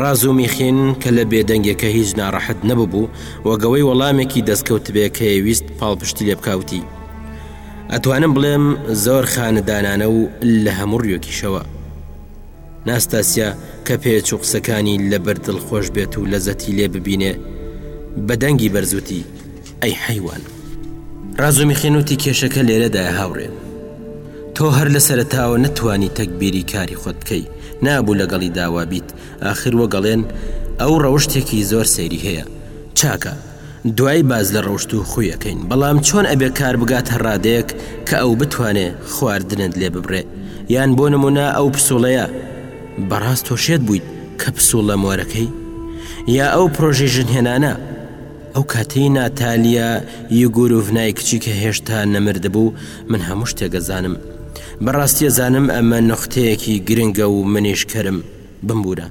ڕازومیخین کە لە بێدەنگیەکە هیچ ناڕەحەت نەببوو و گەوەی وەڵامێکی دەستکەوتبێ کە ێویست پاڵپشتی لێ بکا وتی، ئەتوانم بڵێم زۆر خانەدانانە و لە هەموو ڕویەکیشەوە. ناستاسیا کە پێچو قسەکانی لە بەر دڵخۆش بێت و لەزەتی لێ ببینێ بە دەنگی بەرز وتی، ئەی حەیوان. ڕازومیخێن وتی کێشەکە لێرەدایە هاوڕێ. تۆ هەر لە سەرەتاوە نەتوانی تەگبیری کاری خۆت بکەی نابوو لەگەڵی داوابیت ئاخر وەگەڵێن ئەو ڕەوشتێکی زۆر سەیری هەیە چاکە دوای باس لە ڕەوشت و خویەکەین بەڵام چۆن ئەبێ کار بگاتە ڕادەیەک کە ئەو بتوانێ خواردنت لێ ببرێ یان بۆ نمونە ئەو پسوڵەیە بەڕاست تۆ شێت بوویت کە پسوڵە مۆرەکەی یا ئەو پرۆژەی ژنهێنانە ئەو کاتەی ناتالیا یگوروڤنای کچیکە هێشتا نەمردبوو، من هەموو شتێک ئەزانم. بەڕاستی ئەزانم ئەمە نوختەیەکی گرنگە و منیش کەرم. بمبوورە.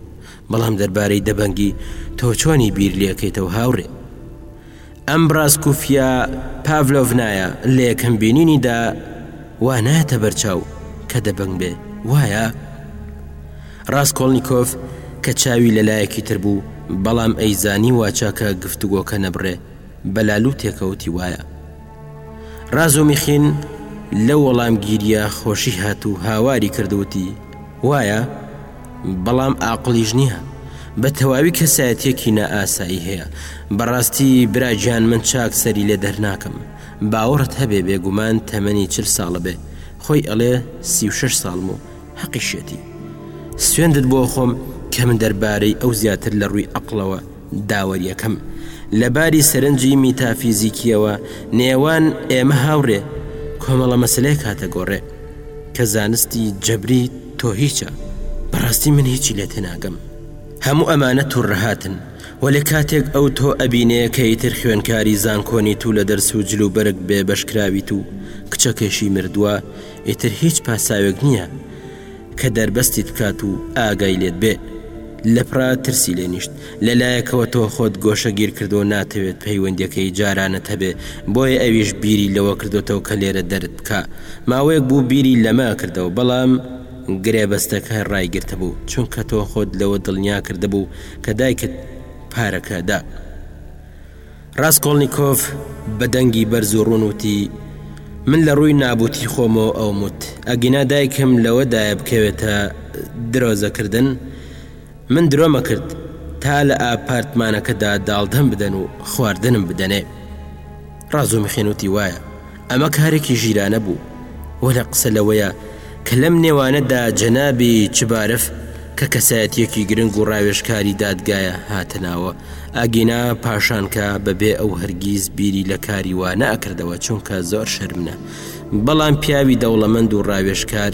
بەڵام دەربارەی دەبەنگی، تۆ چۆنی بیر لێکەیتەوە هاوڕێ؟ ئەم بڕاسکوفیا پاڤلۆڤنایە لە یەکەم بینینیدا وا نایەتە بەرچاو کە دەبەنگ بێ، وایە؟ ڕاسکۆڵنیکۆف کە چاوی لە لایەکی تر بوو، بەڵام ئەیزانی واچاکە گفتوگۆکە نەبڕێ، بە لالوو تێکەوت هیوایە. ڕازومیخین لەو وەڵامگیرییە خۆشی هات و هاواری کرد و وتی، وایە، بەڵام ئاقڵیش نییە. بە تەواوی کەسایەتییەکی نائاسایی هەیە. بەڕاستی برا گیان من چاک سەری لێ دەرناکەم. باوەڕت هەبێ بێگومان تەمەنی چل ساڵە بێ. خۆی ئەڵێ سی و شەش ساڵم و هەقیشێتی سوێندت بۆ خۆم کە من دەربارەی ئەو زیاتر لە ڕووی ئەقلەوە داوەریەکەم لەباری سەرنجی میتافیزیکیەوە نێوان ئێمە هاوڕێ کۆمەڵە مەسلەیەک هاتە گۆڕێ کە زانستی جەبری تۆ هیچە بەڕاستی من هیچی لێ تێناگەم هەموو ئەمانە توڕەهاتن و لە کاتێک ئەو تۆ ئەبینەیەکەی تر خوێنکاری زانکۆنی تو لە دەرس و جلوبەرگ بێ بەشکراویت و کچەکەشی مردووە ئیتر هیچ پاساوێک نییە کە دەربەستیت بکات و ئاگای لێت بێ لە پرا ترسی لێ نیشت لە لایەکەوە تۆ خۆت گۆشەگیر کردو ناتەوێت پەیوەندەکەی جارانت هەبێ بۆیە ئەویش بیری لەوە کردۆتەوە کە لێرە دەرت بکا ماوەیەک بوو بیری لەمە کردەوە بەڵام گرێبەستەکە ڕایگرتبوو چونکە تۆ خۆت لەوە دڵنیا کردبوو کە دایکت پارەکە دا. ڕاسکۆڵنیکۆف بە دەنگی بەرز و ڕوون وتی، من لە ڕووی نابووتی خۆمەوە ئەوم وت، ئەگینا دایکم لەوەدایە بکەوێتە درۆزەکردن، من درۆمەکرد تا لە ئاپارتمانەکەدا داڵدەم بدەن و خواردنم بدەنێ. ڕازومیخین وتی، وایە. ئەمە کارێکی ژیرانە بوو، وەلا قسە لەوەیە کە لەم نێوانەدا جەنابی چبارف کە کەسایەتییەکی گرنگ و ڕاوێژکاری دادگایە هاتە ناوە، ئەگینا پاشانکە بەبێ ئەو هەرگیز بیری لە کاری وا نەئەکردەوە چونکە زۆر شەرمنە، بەڵام پیاوی دەوڵەمەند و ڕاوێژکار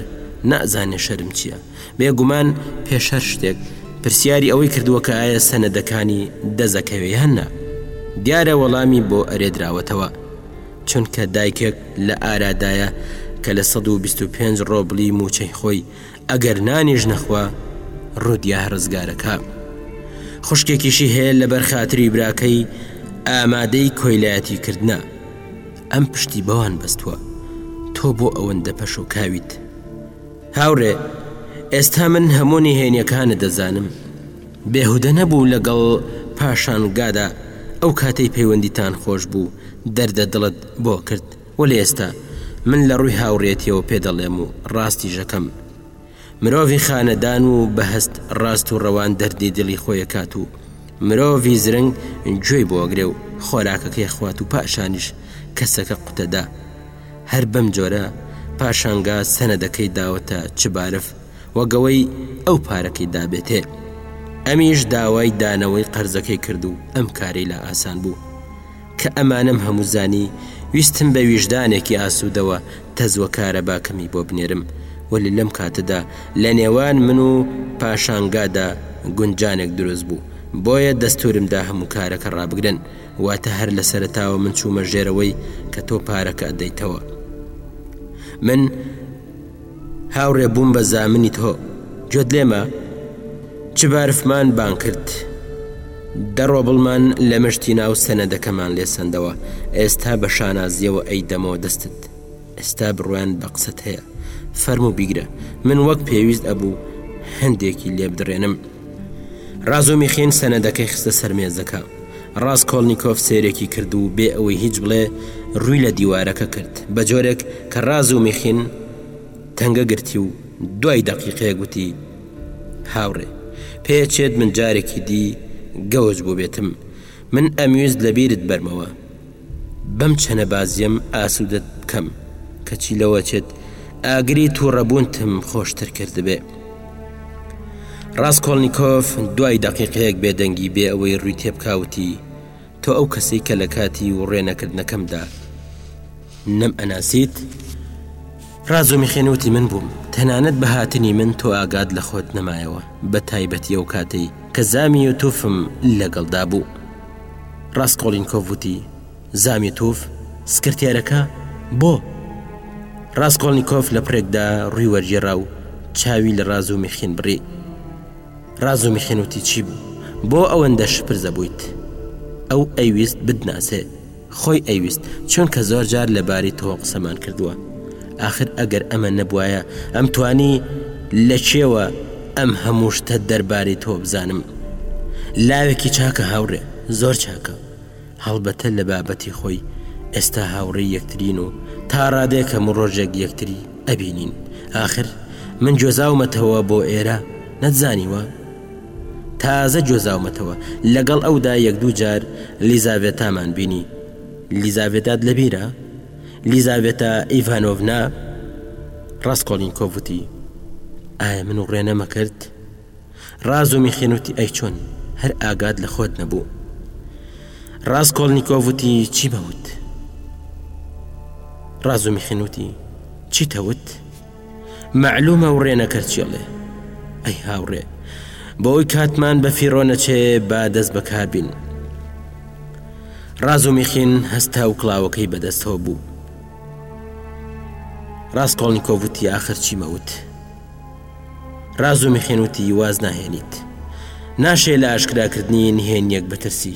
نازانێ شەرم چییە، بێگومان پێش هەر شتێک پرسیاری ئەوەی کردووە کە ئایا سەنەدەکانی دەزەکەوێ یان نا؟ دیارە وەڵامی بۆ ئەرێ دراوەتەوە. چونکە دایکێک لە ئارادایە کە لە سەد و بیست و پێنج ڕۆبلی مووچەی خۆی ئەگەر نانیش نەخوا ڕودیاه ڕزگارەکا خوشکێکیشی هەیە لەبەر خاتری براکەی ئامادەی کۆیلایەتی کردنە ئەم پشتی بەوان بەستوە تۆ بۆ ئەوەندە پەشۆکاویت هاوڕێ ئێستا من هەموو نهێنیەکانت دەزانم بێهودە نەبوو لەگەڵ پاشانگادا ئەو کاتەی پەیوەندیتان خۆش بوو دەردە دڵت بۆ کرد وەلێ ئێستا من لە ڕووی هاوڕێتیەوە پێ دەڵێم و ڕاستیشەکەم مرۆڤی خانەدان و بەهەست ڕاست و ڕەوان دەردی دڵی خۆیەکات و مرۆڤی زرنگ گوێی بۆ ئەگرێ و خۆراکەکەی ئەخوات و پاشانیش کەسەکە قوتەدا هەر بەم جۆرە پاشانگا سەنەدەکەی داوەتە چبارف و گەوەی ئەو پارەکەی دابێتێ ئەمیش داوای دانەوەی قەرزەکەی کرد و ئەم کارەی لا ئاسان بوو کە ئەمانەم هەموو زانی ویستم بە ویژدانێکی ئاسوودەوە تەزوە کارە باکەمی بۆ بنێرم وەلی لەم کاتەدا لە نێوان من و پاشانگادا گونجانێک دروست بوو بۆیە دەستورم دا هەموو کارەکە ڕابگرن واتە هەر لە سەرەتاوە من چوومە ژێرەوەی کە تۆ پارەکە ئەدەیتەوە من هاوڕێ بووم بە زامنی تۆ گوێت لێما چ بارفمان بان کرد دە ڕۆبڵمان لە مشتی ناو سەنەدەکەمان لێ سندەوە ئێستا بە شانازیەوە ئەی دەمەوە دەستت ئێستا بڕوان بە قسەت هەیە فەرم و بیگرە من وەک پێویست ئەبوو هەندێکی لێ بدڕێنم ڕازۆمیخین سەنەدەکەی خستە سەرمێزەکە ڕاسکۆڵنیکۆف سەیرێکی کرد و بێ ئەوەی هیچ بڵێ ڕووی لە دیوارەکە کرد بە جۆرێک کە ڕازومیخین تەنگە گرتی و دوای دەقیقەیەک وتی، هاوڕێ، پێچێت من جارێکی دی گەوج بووبێتم. من ئەمویست لەبیرت بەرمەوە. بەم چەنەبازیەم ئاسودەت بکەم کەچی لەوەچێت ئاگری توڕەبونتم خۆشتر کردبێ. ڕاسکۆڵنیکۆف دوای دەقیقەیەک بێدەنگی بێ ئەوەی ڕوی تێبکا وتی، تۆ ئەو کەسەی کە لە کاتی وڕێنەکردنەکەمدا نەم ئەناسیت؟ ڕازومیخین وتی، من بوم، تەنانەت بە هاتنی من تۆ ئاگات لە خۆت نەمایەوە، بە تایبەتی ئەو کاتەی کە زامی یوتوفم لەگەڵدا بو. ڕاسکۆڵینکۆف وتی، زامیتوف، سکرتێرەکە، بۆ؟ ڕاسکۆڵنیکۆف لە پڕێکدا ڕووی وەرگێڕا و چاوی لە ڕازومیخین بڕی. ڕازومیخین وتی چی بوو؟ بۆ ئەوەندە شپرزە بوویت؟ ئەو ئەیویست بتناسێ. خۆی ئەیویست چونکە زۆر جار لە باری تۆوە قسەمان کردووە ئاخر ئەگەر ئەمە نەبوایە ئەمتوانی لە کێوە ئەم هەموو شتە دەربارەی تۆ بزانم لاوێکی چاکە هاوڕێ زۆر چاکە هەڵبەتە لە بابەتی خۆی ئێستا هاوڕێی یەکترین و تا ڕادێک هەموو ڕۆژێک یەکتری ئەبینین ئاخر من گوێزاومەتەوە بۆ ئێرە نەتزانیوە تازە گوێزاومەتەوە، لەگەڵ ئەودا یەک دوو جار لیزاڤێتامان بینی. لیزاڤێتات لەبیرە؟ لیزاڤێتا ئیڤانۆڤنا؟ ڕاسکۆڵنیکۆڤ وتی. ئایا من وڕێ نەمەکرد؟ ڕازومیخین وتی ئەی چۆن؟ هەر ئاگات لە خۆت نەبوو. ڕاسکۆڵنیکۆڤ وتی چی بەوت؟ ڕازومیخین وتی چیتە وت؟ مەعلومە وڕێ نەکەرچێڵێ. ئەی هاوڕێ، بۆ ئەوەی کاتمان بە فیڕۆ نەچێ با دەست بە کار بین. ڕازومیخین هەستا و کڵاوەکەی بەدەستەوە بوو. ڕاستکۆڵنیکۆڤ وتی ئاخر چی مەوت. ڕازومیخین وتی واز ناهێنیت. ناشێ لە ئاشکراکردنی نهێنیەک بترسی.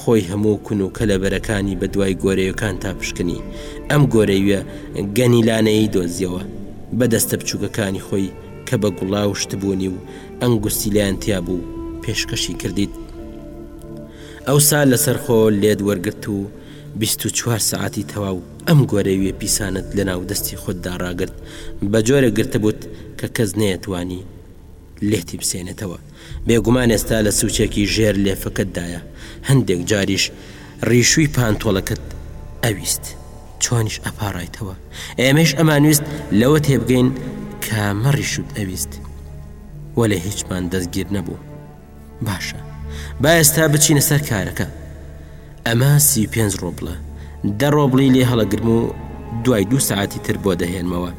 خۆی هەموو کون و کەلەبەرەکانی بە دوای گۆرەیۆکان تا پشکنی ئەم گۆرەیوە گەنیلانەیەی دۆزیەوە بە دەستە بچووکەکانی خۆی کە بە گوڵاو شتبوونی و ئەنگوستیلیان تیا بوو پێشکەشی کردیت ئەوسا لەسەر خۆ لێت وەرگرت و بیست و چوار سەعاتی تەواو ئەم گۆرەویە پیسانت لە ناو دەستی خۆتدا ڕاگرت بە جۆرە گرتبووت کە کەس نەیەتوانی لێتی بسێنێتەوە. بێگومان ئێستا لە سوچێکی ژێر لێفەکەت دایە، هەندێک جاریش ڕیشوی پانتۆڵەکەت ئەویست چۆنیش ئەپاڕایتەوە، ئێمەیش ئەمانویست لەوە تێبگەین کامە ڕیشوت ئەویست، وەلێ هیچمان دەستگیر نەبوو. باشە با ئێستا بچینە سەر کارەکە. ئەمە سی و پێنج ڕۆبڵە، دە ڕۆبڵی لێ هەڵەگرم و دوای دوو سەعاتی تر بۆ دەهێنمەوە.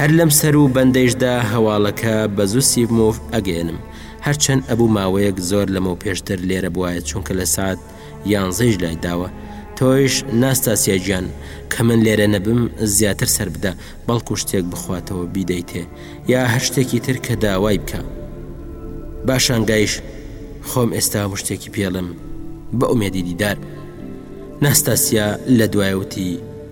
هەر لەم سەرو بەندەیشدا هەواڵەکە بە زوسیڤموڤ ئەگەیەنم، هەرچەن ئەبوو ماوەیەک زۆر لەمەو پێشتر لێرە بوایە چونکە لە سات یانزەیش لای داوە، تۆیش ناستاسیا گیان کە من لێرە نەبم زیاتر سەر بدە بەڵکو شتێک بخواتەوە بیدەیتێ یا هەر شتێکی تر کە داوای بکە باشانگایش خۆم ئێستا هەموو شتێکی پێڵێم بە ئومێدی دیدار. ناستاسیا لە دوایە وتی.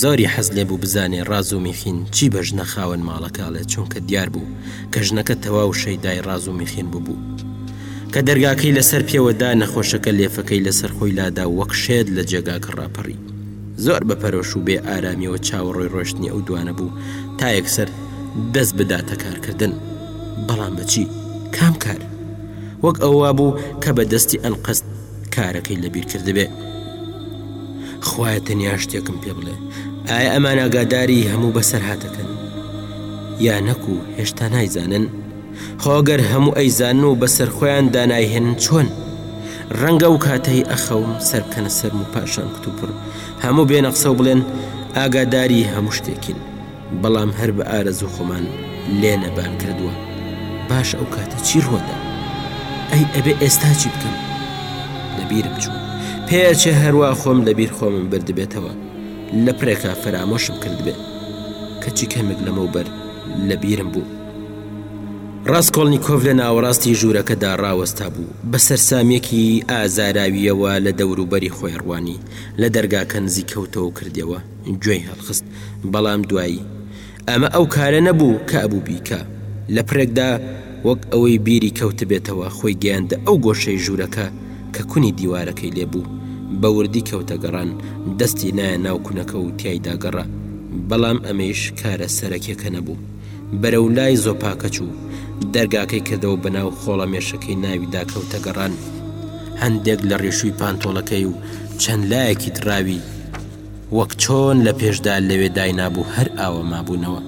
زۆری حەز لێبوو بزانێ ڕاز و میخین چی بە ژنە خاوەن ماڵەکە ئەڵێت چونکە دیار بوو کە ژنەکە تەواو شەیدای ڕاز و میخین ببوو. کە دەرگاکەی لەسەر پێوە دا نەخۆشەکە لێفەکەی لەسەر خۆی لادا و وەک شێت لە جێگاکە ڕاپەڕی. زۆر بە پەرۆش و بێ ئارامیەوە چاوەڕۆی ڕۆشتنی ئەو دوانە بوو تا یەکسەر دەست بداتە کار کردن. بەڵام بە چی؟ کام کار؟ وەک ئەوە وابوو کە بە دەستی ئەنقەست. کارەکەی لەبیر کردبێ. خوایە تەنیا شتێکم پێ بڵێ ئایا ئەمان ئاگاداری هەموو بەسەرهاتەکەن یا نەکو هێشتا نایزانن خۆگەر هەموو ئەیزان و بەسەر خۆیان دانایهێنن چۆن ڕەنگە و کاتەی ئەخەوم سەرکەنە سەرم و پاشان کتوپڕ هەموو بێنە قسە و بڵێن ئاگاداری هەموو شتێکین بەڵام هەر بە ئارەزوو خۆمان لێنەبان کردووە باش ئەو کاتە چی ڕوەدا ئەی ئەبێ ئێستا چی بکەم لەبیرم چوو پێچێ هەروە خۆم لەبیر خۆمم بردبێتەوە لە پرێکا فەرامۆشم کردبێت کەچی کەمێک لەمە بەر لە بیرم بوو ڕاستکۆڵنییکۆڤ لە ناوەڕاستی ژوورەکەدا ڕاوەستا بوو بە سەررسامیەکی ئازاراویەوە لە دەوروبەری خۆێڕوانی لە دەرگاکە نزیکەوتەوە کردەوە گوێی هەڵخست بەڵام دوایی ئەمە ئەو کارە نەبوو کە ئەبوو بیکا، لە پرێکدا وەک ئەوەی بیری کەوتبێتەوە خۆی گەیاندە ئەو گۆشەی ژوورەکە کە کونی دیوارەکەی لێ بوو، بە وردی کەوتە گەڕان دەستی نایە ناو کونەکە و تیایدا گەڕا، بەڵام ئەمەیش کارە سەرەکیەکە نەبوو، بەرەو لای زۆپاکە چوو، دەرگاکەی کردەوە بەناو خۆڵەمێشەکەی ناویدا کەوتە گەڕان. هەندێک لە ڕیشووی پانتۆڵەکەی و چەند لایەکی دڕاوی. وەک چۆن لە پێشدا لەوێ داینابوو هەر ئاوا مابوونەوە،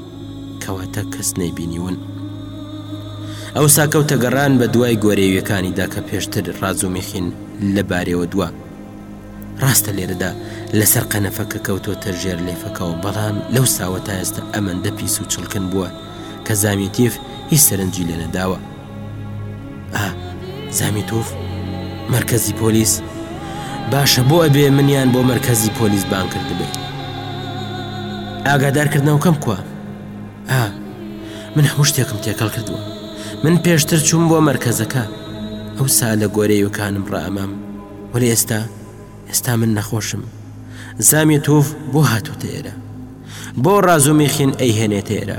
کەواتە کەس نەیبینیون. ئەوسا کەوتە گەڕان بە دوای گۆرێویەکانیدا کە پێشتر ڕازومیخین لە بارێوە دوا. ڕاستە لێرەدا لەسەر قەنەفەکە کەوتۆتە ژێر لێفەکەوە بەڵام لەوساوە تا ئێستا ئەمەندە پیس و چڵکن بووە کە زامیتیف هیچ سەرنجی لێ نەداوە. ئا زامی توف مەرکەزی پۆلیس باشە بۆ ئەبێ منیان بۆ مەرکەزی پۆلیس بان کردبێ ئاگادارکردنەوەکەم کووە ئا من هەموو شتێکم تێکەڵ کردووە من پێشتر چووم بۆ مەرکەزەکە ئەو سا لە گۆرەیوەکانم ڕامام وەلی ئێستا ئێستا من نەخۆشم زامی توف بۆ هاتوتە ئێرە بۆ ڕازومیخین ئەیهێنێتە ئێرە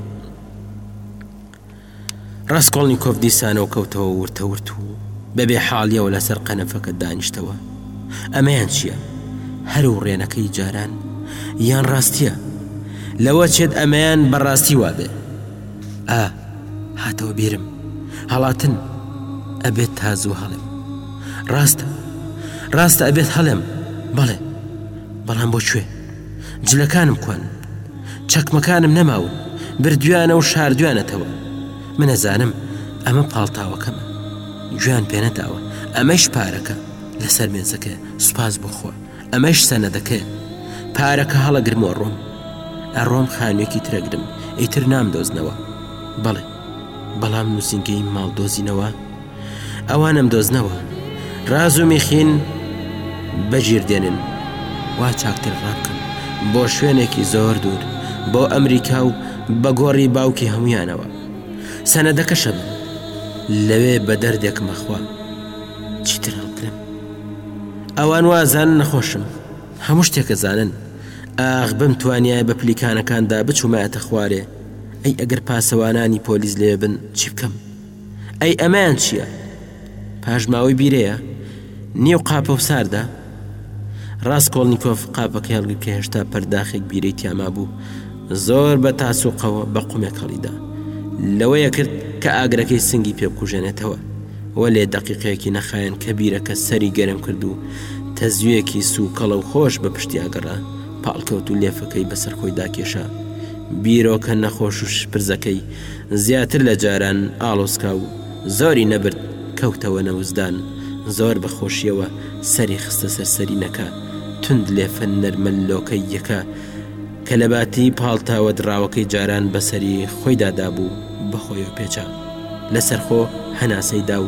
ڕاسکۆڵنیکۆف دیسانەوە کەوتەوە ورتە ورت و بەبێ حاڵیەوە لەسەر قەنەفەکە دانیشتەوە ئەمەیان چییە؟ هەر و ڕێنەکەی جاران یان ڕاستیە لەوە چێت ئەمەیان بەڕاستی وابێ ئا هاتەوە بیرم هەڵاتن ئەبێت تا زوو هەڵێم ڕاستە ڕاستە ئەبێت هەڵێم بەڵێ بەڵام بۆ کوێ؟ جلەکانم کوان؟ چەکمەکانم نەماون، بردویانە و شاردویانەتەوە. من ئەزانم ئەمە پاڵتاوەکەمە. گوێیان پێ نەداوە. ئەمەیش پارەکە لەسەر مێزەکەیە. سوپاس بۆ خوا. ئەمەیش سەنەدەکەیە. پارەکە هەڵەگرم و ئەڕۆم. ئەڕۆم خانوویەکی تر ئەگرم. ئیتر نامدۆزنەوە. بەڵێ، بەڵام نووسینگەی ماڵ دۆزینەوە؟ ئەوانم دۆزنەوە ڕاز و میخین بەگیر دێنن وا چاکتر ڕابکەم بۆ شوێنێکی زۆر دوور بۆ ئەمریکا و بە گۆڕی باوکی هەمویانەوە سەنەدەکەشم لەوێ بە دەردێک مەخوا چیتر هەڵکرم ئەوان وازان نەخۆشم هەموو شتێکە زانن ئاغ بم توانایە بە پلیکانەکاندا بچوومایەتە خوارێ ئەی ئەگەر پاسەوانانی پۆلیس لێ بن چی بکەم؟ ئەی ئەمەیان چییە؟ پاشماوەی بیرەیە؟ نێو قاپە و ساردە؟ ڕاستکۆڵنییکۆف قاپەکە هێڵگر کە هێشتا پەرداخێک بیرەی تیاما بوو زۆر بە تاسوقەوە بە قومێک هەڵیدا لەوەیە کرد کە ئاگرەکەی سنگی پێ بکوژێنێتەوە وەلێ دەقیقەیەکی نەخایەن کە بیرەکە سەری گەرم کرد و تەزویەکی سوکەڵە و خۆش بە پشتیاگەڕا پاڵکەوت و لێفەکەی بەسەر خۆی داکێشا بیرۆکە نەخۆش و شپرزەکەی زیاتر لە جاران ئاڵۆسکا و زۆری نەبرد کەوتەوە نەوزدان، زۆر بە خۆشیەوە سەری خستە سەر سەرینەکە، توند لێفە نەرمە لۆکەییەکە کە لە باتی پاڵتاوە دڕاوەکەی جاران بەسەری خۆیدا دابوو بە خۆیەوە پێچا، لە سەرخۆ هەناسەی دا و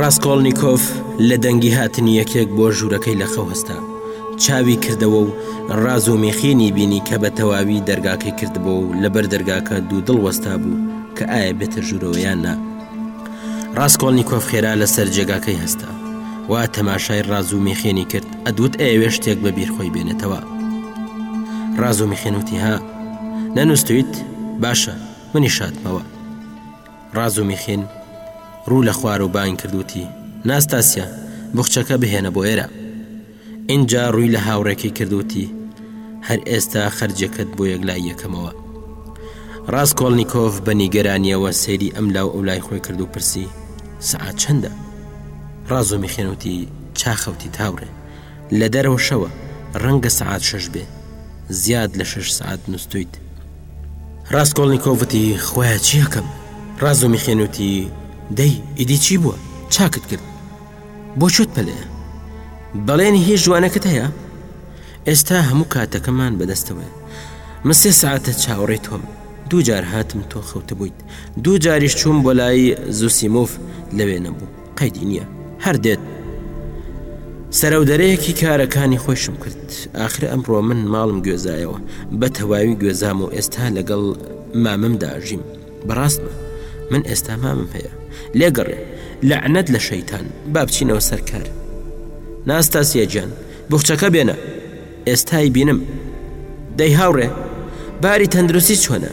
ڕاسکۆڵنیکۆف لە دەنگی هاتنی یەکێک بۆ ژوورەکەی لە خەو هەستا چاوی کردەوە و ڕاز و میخینی بینی کە بە تەواوی دەرگاکەی کردبوو و لەبەر دەرگاکە دوو دڵ وەستا بوو کە ئایا بێتە ژوورەوەیان نا ڕاستکۆڵنیکۆف خێرا لەسەر جێگاکەی هەستا وا تەماشای ڕاز و میخێنی کرد ئەدوت ئەوێ شتێک بە بیرخۆی بێنێتەوە ڕاز و میخێنوتیها نەنووستویت؟ باشە منی شاتمەوە. ڕازومیخین ڕوو لە خوار و بانگ کرد وتی، ناستاسیا بوخچەکە بهێنە بۆ ئێرە. ئینجا ڕووی لە هاوڕێکەی کرد وتی، هەر ئێستا خەرجیەکەت بۆ یەکلای یەکەمەوە. ڕاسکۆڵنیکۆف بە نیگەرانیەوە سەیری ئەم لاو ئەو لای خۆی کرد و پرسی، سەعات چەندە؟ ڕازومیخین وتی، چاخەوتیت هاوڕێ. لە دەرەوە شەوە ڕەنگە سەعات شەش بێ زیاد لە شەش سەعات نوستویت. ڕاسکۆڵنیکۆڤ وتی خوایە چیاکەم؟ ڕازومیخین وتی دەی ئیدی چی بووە؟ چاکت کرد؟ بۆ چۆت پەلەیە؟ بەڵێنی هی ژوانەکەت هەیە؟ ئێستا هەموو کاتەکەمان بەدەستەوەیە من سێ سەعاتە چاوەڕێی تۆم دوو جار هاتم تۆ خەوتبوویت دوو جاریش چووم بۆ لای زوسیمۆف لەوێ نەبوو قەیدی نییە هەر دێت سەرەودەرەیەکی کارەکانی خۆشم کرد ئاخر ئەمڕۆ من ماڵم گوێزایەوە بە تەواوی گوێزام و ئێستا لەگەڵ ماممدا ژیم بەڕاست بە من ئێستا مامم هەیە لێگەڕێ لەعنەت لە شەیتان با بچینەوە سەرکار ناستاسیە گیان بخچەکە بێنە ئێستای بینم دەی هاوڕێ باری تەندروستی چۆنە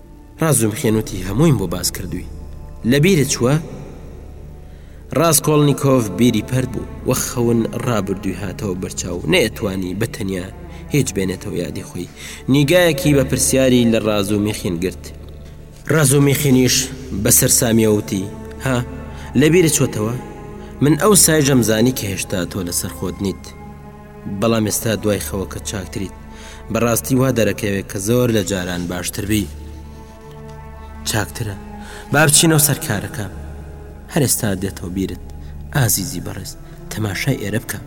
ڕازوم خێن وتی هەموویم بۆ باس کردووی لە بیرت چووە؟ ڕاستکۆڵنییکۆف بیری پەرد بوو وە خەون ڕابردووی هاتەوە بەرچاو نەیەتوانی بە تەنیا هیچ بێنێتەوە یادی خۆی نیگایەکی بە پرسیاری لە ڕازومی خین گرت ڕازومی خینیش بەسەر سامیەوتی ها لە بیرت چۆتەوە؟ من ئەو سایژەم زانی کە هێشتا تۆ لەسەر خۆت نیت. بەڵام ئێستا دوای خەوەکە چاکتریت بەڕاستی وا دەرەکەوێت کە زۆر لە جاران باشتربی چاکترە با بچینەوە سەر کارەکە هەرێستا دێتەوە بیرت ئازیزی بەڕێز تەماشای ئێرە بکە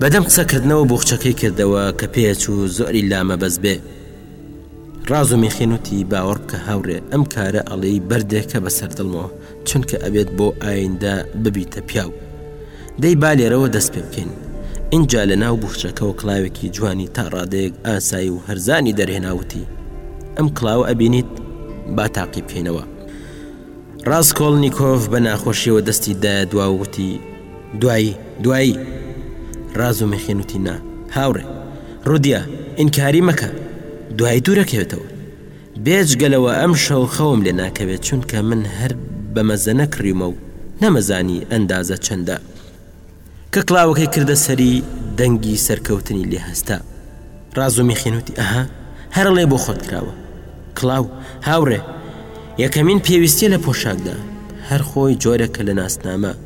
بەدەم قسەکردنەوە بۆخچەکەی کردەوە کە پێچ و زۆری لامە بەس بێ ڕاز و میخێنوتی باوەڕ بکە هاوڕێ ئەم کارە ئەڵێی بەردێکە بەسەر دڵمەوە چونکە ئەبێت بۆ ئایندە ببیتە پیاو دەی با لێرەوە دەست پێ بکەین ئینجا لە ناو بوخچەکەەوە کلااوێکی جوانی تا ڕادەیەک ئاسایی و هەرزانی دەرهێناوتی ئەم کلااوە ئەبینیت با تاقی بکەینەوە ڕاستکۆڵ نیکۆڤ بە ناخۆشیەوە دەستی دا دواوتی دوایی دوایی ڕاز و مەخێنوتی نا هاوڕێ ڕودیا ئینکاری مەکە دوایی دوورەکەوێتەوە بێجگە لەوە ئەمشەو خەوم لێ ناکەوێت چونکە من هەر بە مەزەنە کڕیومە و نەمەزانی ئەندازە چەندە. کە کڵاوەکەی کردە سەری دەنگی سەرکەوتنی لێ هەستا. ڕازومیخین وتی ئەها هەرڵێ بۆ خۆت کراوە. کڵاو، هاوڕێ، یەکەمین پێویستیە لە پۆشاکدا. هەر خۆی جۆرێکە لە ناسنامە.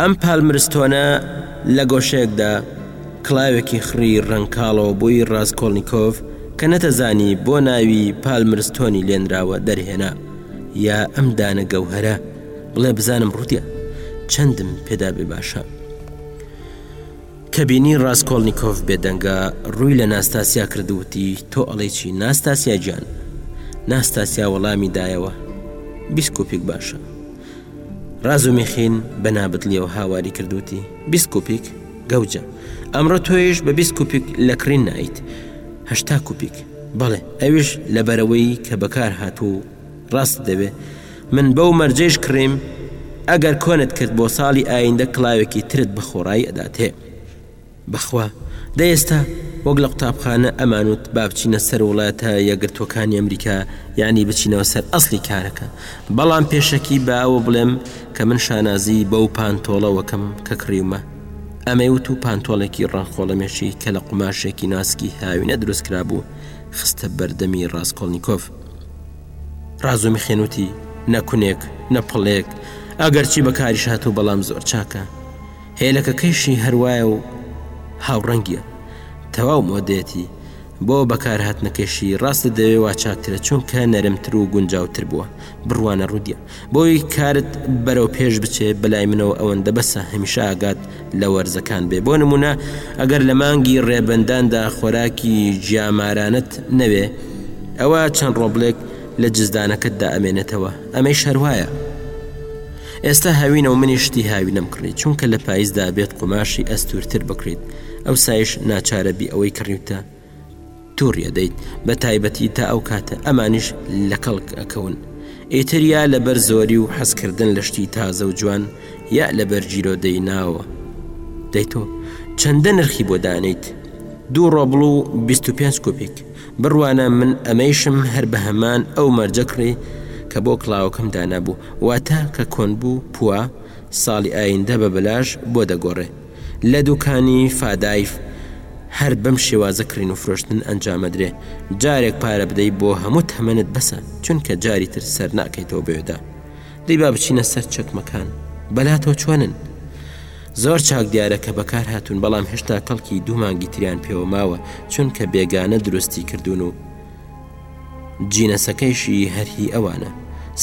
ئەم پالمرستۆنە لە گۆشەیەکدا کڵاوێکی خڕی ڕەنگ کاڵەوە بووی ڕاسکۆڵنیکۆڤ کە نەتەزانی بۆ ناوی پالمرستۆنی لێنراوە دەرهێنا، یا ئەم دانە گەوهەرە، بڵێ بزانم ڕوتیە چەندم پێدا بێ باشە. کە بینی ڕاستکۆڵنییکۆف بێدەنگە ڕووی لە ناستاسیا کردووتی تۆ ئەڵێ چی ناستاسیا گیان ناستاسیا وەڵامی دایەوە بیسکوپیک باشە ڕازومیخین بە نابتلیەوە هاواری کردوتی بیست کوپیک گەوجە ئەمڕۆ تۆیش بە بیست کوپیک لە کڕین نایت هەشتا کوپیک بەڵێ ئەوش لە بەرەوەی کە بەکار هاتوو و ڕاست دەوێ من بەو مەرجەیش کڕیم ئەگەر کۆنت کرد بۆ ساڵی ئایندە کڵاوێکی ترت بە خۆڕایی ئەداتێ. بەخوا دە ئێستا وەک لە قوتابخانە ئەمانوت با بچینە سەر وڵاتە یەکگرتوەکانی ئەمریکا یانی بچینەوە سەر ئەسڵی کارەکە بەڵام پێشەکی با ئەوە بڵێم کە من شانازی بەو پانتۆڵەوەکەم کە کڕیومە ئەمەی وت و پانتۆڵێکی ڕانخۆڵەمێشی کە لە قوماشێکی ناسکی هاوینە دروست کرابوو خستە بەردەمی ڕاستکۆڵنییکۆف ڕازومی خێنوتی نەکونێک نەپڵێک ئەگەرچی بەکاریش هاتوو بەڵام زۆر چاکە هێلەکەکەیشی هەروایە و هاوڕەنگیە تەواو مۆدەیەتی بۆ بەکارهاتنەکەشی ڕاستە دەوێ وا چاکترە چونکە نەرمتر و گونجاوتر بووە بڕوانە ڕودیە بۆی کارت بەرەو پێش بچێ بەلای منەوە ئەوەندە بەسە هەمیشە ئاگات لە وەرزەکان بێ بۆ نمونە ئەگەر لە مانگی ڕێبەنداندا خۆراکی جیامارانت نەوێ ئەوە چەند ڕۆبلێک لە جزدانەکەتدا ئەمێنێتەوە ئەمەی شەروایە. ئێستا هاوینە و منیش شتی هاوینەم کڕی چونکە لە پاییزدا بێت قوماشی ئەستوورتر بکڕیت ئەوسایش ناچارە بی ئەوەی کڕیوتە تووڕی ئەدەیت بە تایبەتی تا ئەو کاتە ئەمانیش لە کەڵک ئەکەون ئیتر یا لەبەر زۆری و حەزکردن لە شتی تازە و جوان یا لەبەر جیرۆدەی ناوە دەیتۆ چەندە نرخی بۆ دانیت دوو ڕۆبڵ و 25 کوپیک بڕوانە من ئەمەیشم هەر بە هەمان ئەو مەرجە کڕی کە بۆ کڵاوەکەم دانابوو، واتە کە کۆنبوو پووە، ساڵی ئایندە بە بەلاش بۆ دەگۆڕێ. لە دووکانی فادایف هەر بەم شێوازە کڕین و فرۆشتن ئەنجامەدرێ، جارێک پارە بدەی بۆ هەموو تەمەنت بەسە، چونکە جاری تر سەرناکەیتەوە بەوێدا. دەی با بچینە سەر چەکمەکان بەلاتەوە چۆنن زۆر چاک دیارە کە بەکار هاتون بەڵام هێشتا کەڵکی دوو مانگی تریان پێوە ماوە چونکە بێگانە دروستی کردوون و جینەسەکەیشی هەرهی ئەوانە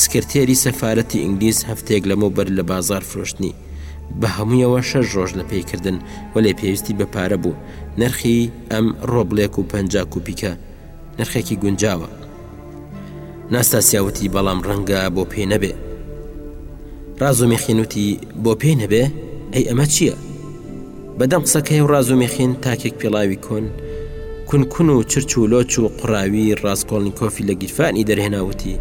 سکرتێری سەفاەتی ئینگلیس هەفتێک لەمە بەر لە بازار فرۆشتنی بە هەمویەوە شەش ڕۆژ لە پێیکردن وەلێ پێویستی بە پارە بوو نرخی ئەم ڕۆبلێک و پەنج کوپیکە نرخێکی گونجاوە ناستاسیا وتی بەڵام ڕەنگە بۆ پێی نەبێ ڕاز و مێخین وتی بۆ پێی نەبێ ئەی ئەمە چییە؟ بەدەم قسەکەی و ڕاز و مێخین تاکێک پێڵاوی کۆن کونکون و چرچ و لۆچ و قڕاوی ڕاستکۆڵنییکۆفی لە گیرفانی دەرهێناوتی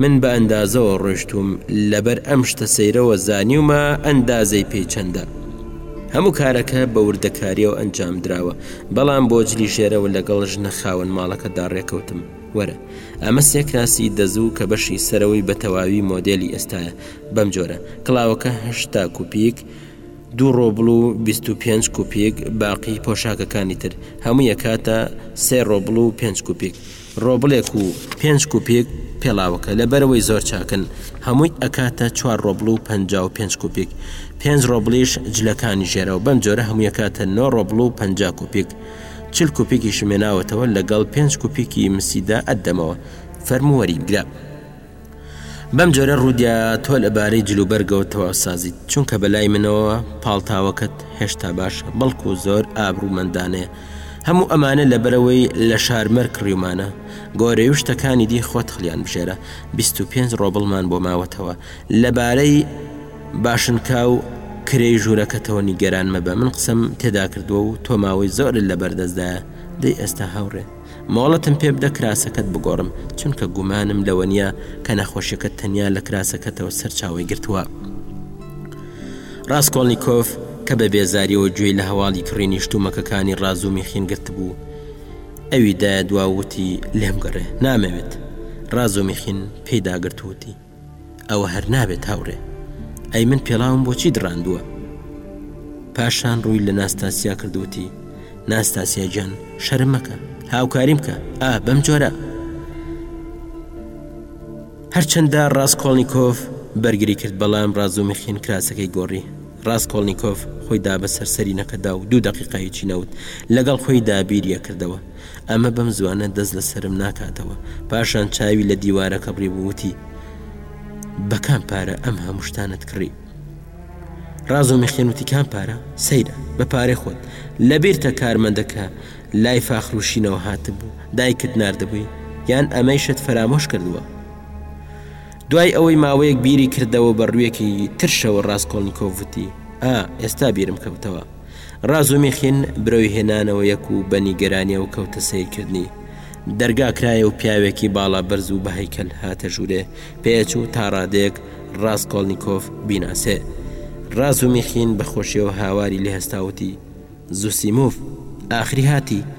من بە ئەندازەوە ڕۆشتوم لەبەر ئەم شتە سەیرەوە زانیومە ئەندازەی پێی چەندە هەموو کارەکە بە وردەکاریەوە ئەنجام دراوە بەڵام بۆ جلی ژێرەوە لەگەڵ ژنە خاوەن ماڵەکەدا ڕێکەوتم. وەرە. ئەمە سێ کراسی دەزوو کە بەشی سەرەوەی بە تەواوی مۆدێلی ئێستایە. بەم جۆرە. کڵاوەکە هەشتا کوپیک، دوو ڕۆبڵ و بیست و پێنج کوپیک، باقی پۆشاکەکانی تر، هەمووی ئەکاتە سێ ڕۆبڵ و پێنج کوپیک. ڕۆبڵێک و پێنج کوپیک پێڵاوەکە لەبەرئەوەی زۆر چاکن هەمووی ئەکاتە چوار ڕۆبڵ و پەنجا و پێنج کوپیک، پێنج ڕۆبڵیش جلەکانی ژێرەوە، بەم جۆرە هەمووی ئەکاتە نۆ ڕۆبڵ و پەنجا کوپیک، چل کوپیکیشم هێناوەتەوە لەگەڵ پێنج کوپیکی مسیدا ئەتدەمەوە، فەرموو وەریبگرە. بەم جۆرە ڕودیا تۆ لە بارەی جلوبەرگەوە تەواوسازیت چونکە بەلای منەوە پاڵتاوەکەت هێشتا باشە بەڵکو زۆر ئابرومەندانەیە هەموو ئەمانە لەبەرەوەی لە شار مەرک ڕیومانە گۆرەی و شتەکانی دی خۆت خلیان بژێرە 25 ڕۆبڵمان بۆ ماوەتەوە لەبارەی باشنکا و کرێی ژوورەکەتەوە نیگەران مەبە من قسەم تێداکردووە و تۆ ماوەی زۆرت لەبەردەستدایە دەی ئێستا هاوڕێ مۆڵەتم پێ بدە کراسەکەت بگۆڕم، چونکە گومانم لەوە نییە کە نەخۆشیەکەت تەنیا لە کراسەکەتەوە سەرچاوەی گرتووە. ڕاسکۆڵنیکۆف کە بە بێزاریەوە گوێی لە هەواڵی کڕینی شتومەکەکانی ڕازومیخین گرتبوو، ئەوی دایە دوا و وتی، لێم گەڕێ، نامەوێت. ڕازومیخین پێی داگرت و وتی. ئەوە هەر نابێت هاوڕێ. ئەی من پێڵاوم بۆچی دڕاندووە؟ پاشان ڕووی لە ناستاسیا کردوتی، ناستاسیا گیان شەرم مەکە، هاوکاریم بکە، ئا بەم جۆرە. هەرچەندە ڕاستکۆڵنییکۆف بەرگری کرد بەڵام ڕازومیخین کراسەکەی گۆڕی. ڕاستکۆڵنییکۆف خۆی دا بەسەر سەرینەکەدا و دوو دەقیقایەکی نەوت لەگەڵ خۆیدا بیریەکردەوە. ئەمە بەم زوانە دەست لە سەرم ناکاتەوە، پاشان چاوی لە دیوارەکە بڕی و وتی، بە کام پارە ئەم هەموو شتانەت کڕی؟ ڕازۆمیخێن وتی، کام پارە؟ سەیرە، بە پارەی خۆت، لەبیرتە کارمەندەکە لای فاخر و شینەوە هاتبوو، دایکت ناردبووی؟ یان ئەمەیشت فەرامۆش کردووە؟ دوای ئەوەی ماوەیەک بیری کردەوە، بە ڕوویەکی ترشەوە ڕاسکۆڵنیکۆف وتی، ئا، ئێستا بیرم کەوتەوە. ڕازومیخین برەوی هێنانەوە یەک و بە نیگەرانیەوە کەوتە سەیرکردنی. دەرگا کرایە و پیاوێکی باڵا بەرز و بە هەیکەل هاتە ژوورێ، پێیەچوو تا ڕادەیەک ڕاسکۆڵنیکۆف بیناسێ. ڕازومیخین بە خۆشیەوە هاواری لێ هەستا و وتی، زوسیموف، ئاخری هاتی!